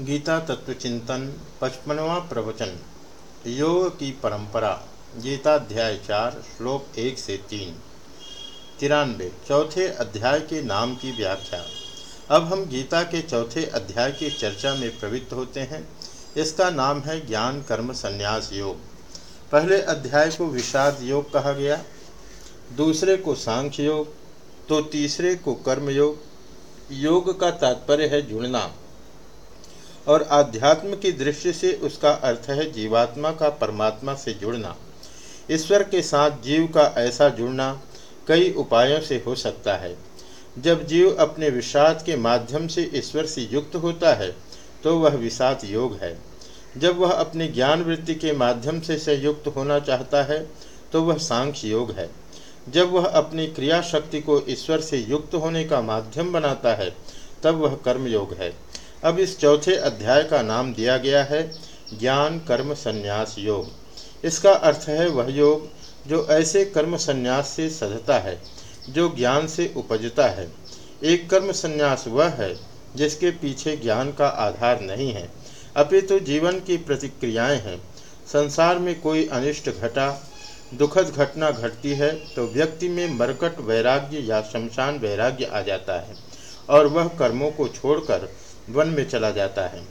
गीता तत्व चिंतन पचपनवा प्रवचन, योग की परंपरा, गीताध्याय चार, श्लोक एक से तीन। तिरानवे, चौथे अध्याय के नाम की व्याख्या। अब हम गीता के चौथे अध्याय की चर्चा में प्रवृत्त होते हैं। इसका नाम है ज्ञान कर्म संन्यास योग। पहले अध्याय को विषाद योग कहा गया, दूसरे को सांख्य योग तो तीसरे को कर्म योग। योग का तात्पर्य है जुड़ना। और आध्यात्म की दृष्टि से उसका अर्थ है जीवात्मा का परमात्मा से जुड़ना। ईश्वर के साथ जीव का ऐसा जुड़ना कई उपायों से हो सकता है। जब जीव अपने विषाद के माध्यम से ईश्वर से युक्त होता है तो वह विषाद योग है। जब वह अपनी ज्ञान वृत्ति के माध्यम से संयुक्त होना चाहता है तो वह सांख्य योग है। जब वह अपनी क्रिया शक्ति को ईश्वर से युक्त होने का माध्यम बनाता है, तब वह कर्म योग है। अब इस चौथे अध्याय का नाम दिया गया है ज्ञान कर्म संन्यास योग। इसका अर्थ है वह योग जो ऐसे कर्म संन्यास से सधता है, जो ज्ञान से उपजता है। एक कर्म संन्यास वह है जिसके पीछे ज्ञान का आधार नहीं है। अपितु तो जीवन की प्रतिक्रियाएँ हैं। संसार में कोई अनिष्ट घटा, दुखद घटना घटती है तो व्यक्ति में मरकट वैराग्य या शमशान वैराग्य आ जाता है और वह कर्मों को छोड़कर वन में चला जाता है।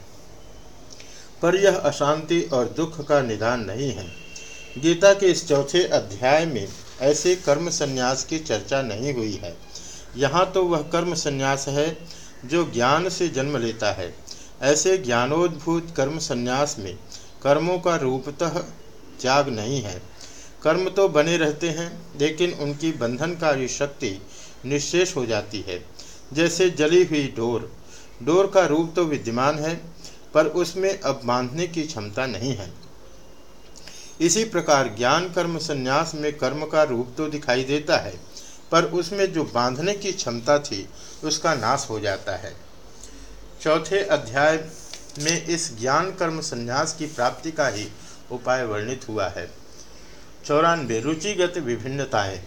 पर यह अशांति और दुख का निदान नहीं है। गीता के इस चौथे अध्याय में ऐसे कर्म संन्यास की चर्चा नहीं हुई है। यहाँ तो वह कर्म संन्यास है जो ज्ञान से जन्म लेता है। ऐसे ज्ञानोद्भूत कर्म संन्यास में कर्मों का रूपतः त्याग नहीं है। कर्म तो बने रहते हैं, लेकिन उनकी बंधनकारी शक्ति निशेष हो जाती है। जैसे जली हुई डोर डोर का रूप तो विद्यमान है, पर उसमें अब बांधने की क्षमता नहीं है। इसी प्रकार ज्ञान कर्म संन्यास में कर्म का रूप तो दिखाई देता है, पर उसमें जो बांधने की क्षमता थी, उसका नाश हो जाता है। चौथे अध्याय में इस ज्ञान कर्म संन्यास की प्राप्ति का ही उपाय वर्णित हुआ है। चौरानवे, रुचिगत विभिन्नताएँ।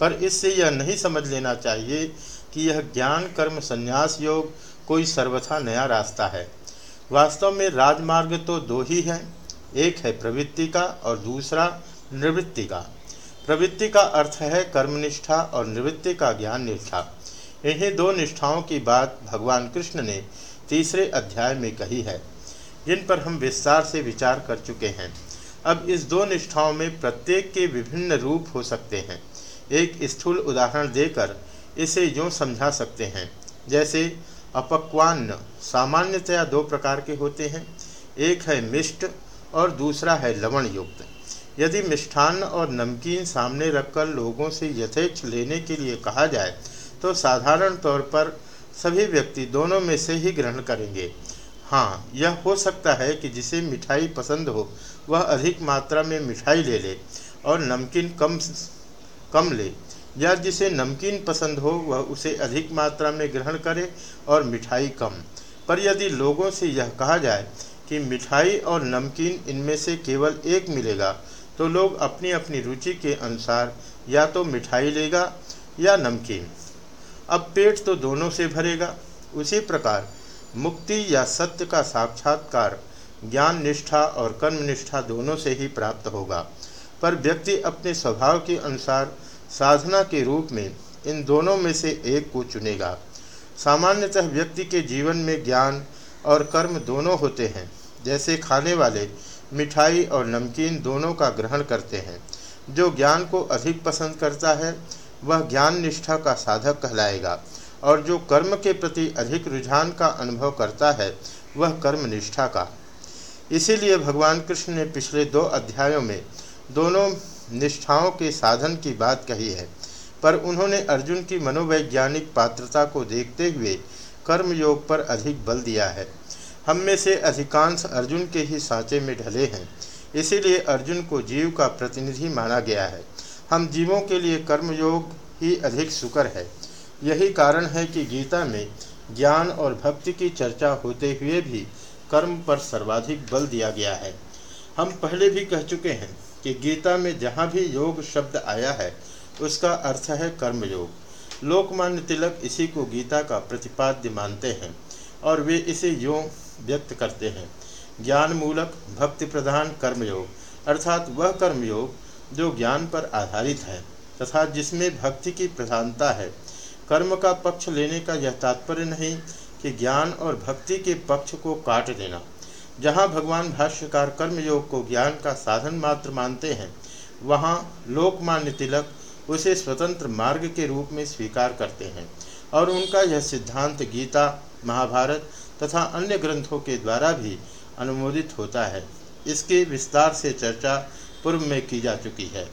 पर इससे यह नहीं समझ लेना चाहिए कि यह ज्ञान कर्म संन्यास योग कोई सर्वथा नया रास्ता है। वास्तव में राजमार्ग तो दो ही हैं, एक है प्रवृत्ति का और दूसरा निवृत्ति का। प्रवृत्ति का अर्थ है कर्मनिष्ठा और निवृत्ति का ज्ञान निष्ठा। इन्हीं दो निष्ठाओं की बात भगवान कृष्ण ने तीसरे अध्याय में कही है। जिन पर हम विस्तार से विचार कर चुके हैं। अब इस दो निष्ठाओं में प्रत्येक के विभिन्न रूप हो सकते हैं। एक स्थूल उदाहरण देकर इसे यूँ समझा सकते हैं, जैसे अपक्वान्न। सामान्यतया दो प्रकार के होते हैं। एक है मिष्ट और दूसरा है लवण युक्त यदि मिष्ठान्न और नमकीन सामने रखकर लोगों से यथेच्छ लेने के लिए कहा जाए तो साधारण तौर पर सभी व्यक्ति दोनों में से ही ग्रहण करेंगे। हाँ यह हो सकता है कि जिसे मिठाई पसंद हो, वह अधिक मात्रा में मिठाई ले ले और नमकीन कम कम ले। या जिसे नमकीन पसंद हो, वह उसे अधिक मात्रा में ग्रहण करे और मिठाई कम। पर यदि लोगों से यह कहा जाए कि मिठाई और नमकीन इनमें से केवल एक मिलेगा तो लोग अपनी अपनी रुचि के अनुसार या तो मिठाई लेगा या नमकीन। अब पेट तो दोनों से भरेगा। उसी प्रकार मुक्ति या सत्य का साक्षात्कार ज्ञान निष्ठा और कर्म निष्ठा दोनों से ही प्राप्त होगा। पर व्यक्ति अपने स्वभाव के अनुसार साधना के रूप में इन दोनों में से एक को चुनेगा। सामान्यतः व्यक्ति के जीवन में ज्ञान और कर्म दोनों होते हैं, जैसे खाने वाले, मिठाई और नमकीन दोनों का ग्रहण करते हैं। जो ज्ञान को अधिक पसंद करता है, वह ज्ञान निष्ठा का साधक कहलाएगा, और जो कर्म के प्रति अधिक रुझान का अनुभव करता है, वह कर्म निष्ठा का। इसीलिए भगवान कृष्ण ने पिछले दो अध्यायों में दोनों निष्ठाओं के साधन की बात कही है। पर उन्होंने अर्जुन की मनोवैज्ञानिक पात्रता को देखते हुए कर्मयोग पर अधिक बल दिया है। हम में से अधिकांश अर्जुन के ही सांचे में ढले हैं। इसीलिए अर्जुन को जीव का प्रतिनिधि माना गया है। हम जीवों के लिए कर्मयोग ही अधिक सुकर है। यही कारण है कि गीता में ज्ञान और भक्ति की चर्चा होते हुए भी कर्म पर सर्वाधिक बल दिया गया है। हम पहले भी कह चुके हैं कि गीता में जहाँ भी योग शब्द आया है, उसका अर्थ है कर्मयोग। लोकमान्य तिलक इसी को गीता का प्रतिपाद्य मानते हैं और वे इसे योग व्यक्त करते हैं। ज्ञान मूलक भक्ति प्रधान कर्मयोग, अर्थात वह कर्मयोग जो ज्ञान पर आधारित है तथा जिसमें भक्ति की प्रधानता है। कर्म का पक्ष लेने का यह तात्पर्य नहीं कि ज्ञान और भक्ति के पक्ष को काट देना। जहाँ भगवान भाष्यकार कर्मयोग को ज्ञान का साधन मात्र मानते हैं, वहाँ लोकमान्य तिलक उसे स्वतंत्र मार्ग के रूप में स्वीकार करते हैं और उनका यह सिद्धांत गीता, महाभारत तथा अन्य ग्रंथों के द्वारा भी अनुमोदित होता है। इसके विस्तार से चर्चा पूर्व में की जा चुकी है।